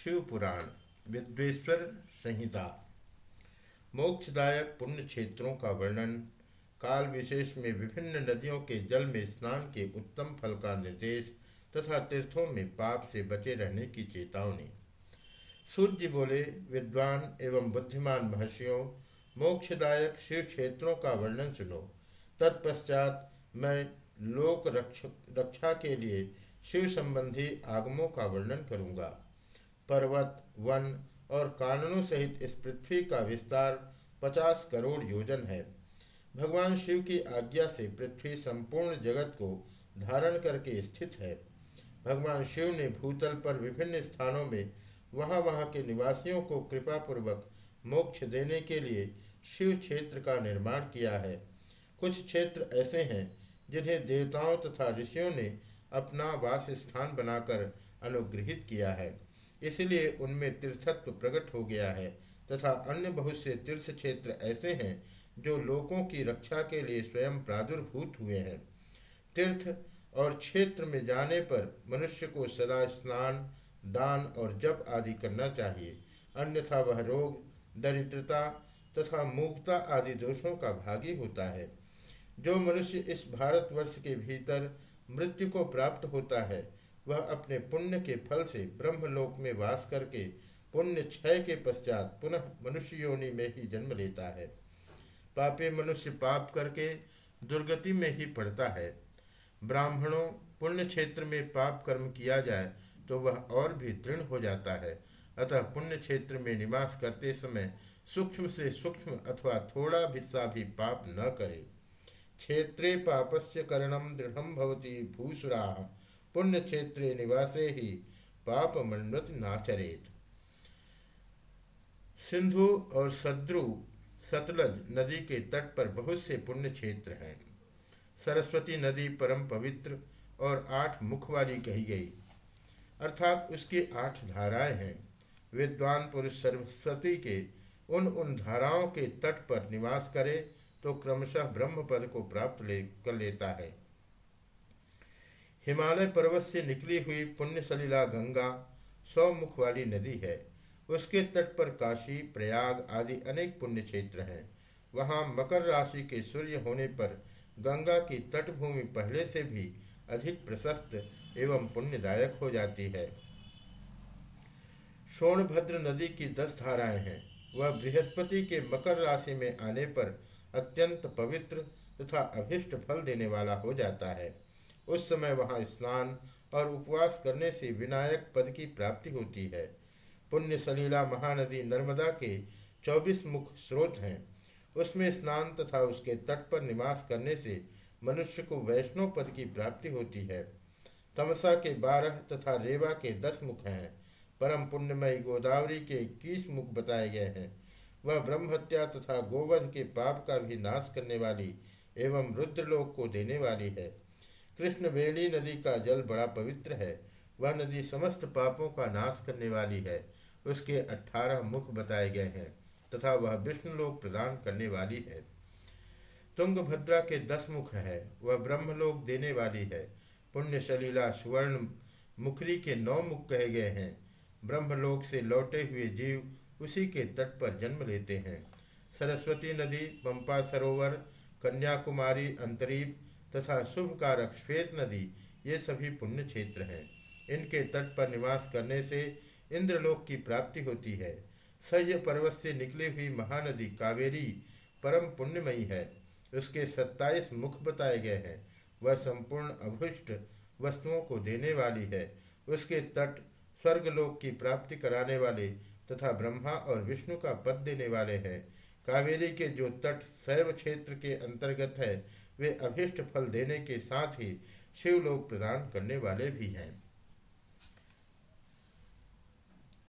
शिव पुराण विद्वेश्वर संहिता। मोक्षदायक पुण्य क्षेत्रों का वर्णन, काल विशेष में विभिन्न नदियों के जल में स्नान के उत्तम फल का निर्देश तथा तीर्थों में पाप से बचे रहने की चेतावनी। सूर्य बोले, विद्वान एवं बुद्धिमान महर्षियों, मोक्षदायक शिव क्षेत्रों का वर्णन सुनो। तत्पश्चात मैं लोक रक्षा के लिए शिव संबंधी आगमों का वर्णन करूँगा। पर्वत, वन और कानूनों सहित इस पृथ्वी का विस्तार पचास करोड़ योजन है। भगवान शिव की आज्ञा से पृथ्वी संपूर्ण जगत को धारण करके स्थित है। भगवान शिव ने भूतल पर विभिन्न स्थानों में वहाँ वहाँ के निवासियों को कृपापूर्वक मोक्ष देने के लिए शिव क्षेत्र का निर्माण किया है। कुछ क्षेत्र ऐसे हैं जिन्हें देवताओं तथा ऋषियों ने अपना वास स्थान बनाकर अनुग्रहित किया है। इसलिए उनमें तीर्थत्व प्रकट हो गया है, तथा अन्य बहुत से तीर्थ क्षेत्र ऐसे हैं, जो लोगों की रक्षा के लिए स्वयं प्रादुर्भूत हुए हैं। तीर्थ और क्षेत्र में जाने पर मनुष्य को सदा स्नान, दान और जप आदि करना चाहिए। अन्यथा वह रोग, दरिद्रता तथा मूकता आदि दोषों का भागी होता है। जो मनुष्य इस भारतवर्ष के भीतर मृत्यु को प्राप्त होता है वह अपने पुण्य के फल से ब्रह्मलोक में वास करके पुण्य क्षय के पश्चात पुनः मनुष्य योनि में ही जन्म लेता है। पापे मनुष्य पाप करके दुर्गति में ही पड़ता है। ब्राह्मणों, पुण्य क्षेत्र में पाप कर्म किया जाए तो वह और भी दृढ़ हो जाता है। अतः पुण्य क्षेत्र में निवास करते समय सूक्ष्म से सूक्ष्म अथवा थोड़ा भी सा भी पाप न करे। क्षेत्रे पापस्य करणम दृढ़ भवती भूसुरा। पुण्य क्षेत्रे निवासे ही पाप मन्वत नाचरेत। सिंधु और सद्रु, सतलज नदी के तट पर बहुत से पुण्य क्षेत्र हैं। सरस्वती नदी परम पवित्र और आठ मुख वाली कही गई। अर्थात उसकी आठ धाराएँ हैं। विद्वान पुरुष सरस्वती के उन उन धाराओं के तट पर निवास करे तो क्रमशः ब्रह्म पद को प्राप्त ले, कर लेता है। हिमालय पर्वत से निकली हुई पुण्य सलीला गंगा सौ मुख वाली नदी है। उसके तट पर काशी, प्रयाग आदि अनेक पुण्य क्षेत्र हैं। वहाँ मकर राशि के सूर्य होने पर गंगा की तटभूमि पहले से भी अधिक प्रशस्त एवं पुण्यदायक हो जाती है। सोनभद्र नदी की दस धाराएँ हैं। वह बृहस्पति के मकर राशि में आने पर अत्यंत पवित्र तथा अभिष्ट फल देने वाला हो जाता है। उस समय वहाँ स्नान और उपवास करने से विनायक पद की प्राप्ति होती है। पुण्य सलीला महानदी नर्मदा के चौबीस मुख स्रोत हैं। उसमें स्नान तथा उसके तट पर निवास करने से मनुष्य को वैष्णव पद की प्राप्ति होती है। तमसा के बारह तथा रेवा के दस मुख हैं। परम पुण्यमयी गोदावरी के इक्कीस मुख बताए गए हैं। वह ब्रह्महत्या तथा गोवध के पाप का भी नाश करने वाली एवं रुद्रलोक को देने वाली है। कृष्ण वेणी नदी का जल बड़ा पवित्र है। वह नदी समस्त पापों का नाश करने वाली है। उसके अठारह मुख बताए गए हैं, तथा वह विष्णुलोक प्रदान करने वाली है। तुंगभद्रा के दस मुख है। वह ब्रह्मलोक देने वाली है। पुण्य शलीला सुवर्ण मुखरी के नौ मुख कहे गए हैं। ब्रह्मलोक से लौटे हुए जीव उसी के तट पर जन्म लेते हैं। सरस्वती नदी, पंपा सरोवर, कन्याकुमारी, अंतरीप तथा शुभ कारक श्वेत नदी, ये सभी पुण्य क्षेत्र हैं। इनके तट पर निवास करने से इंद्रलोक की प्राप्ति होती है। सह्य पर्वत से निकली हुई महानदी कावेरी परम पुण्यमयी है। उसके सत्ताईस मुख बताए गए हैं। वह संपूर्ण अभुष्ट वस्तुओं को देने वाली है। उसके तट स्वर्गलोक की प्राप्ति कराने वाले तथा ब्रह्मा और विष्णु का पद देने वाले हैं। कावेरी के जो तट शैव क्षेत्र के अंतर्गत है वे अभिष्ट फल देने के साथ ही शिवलोक प्रदान करने वाले भी हैं।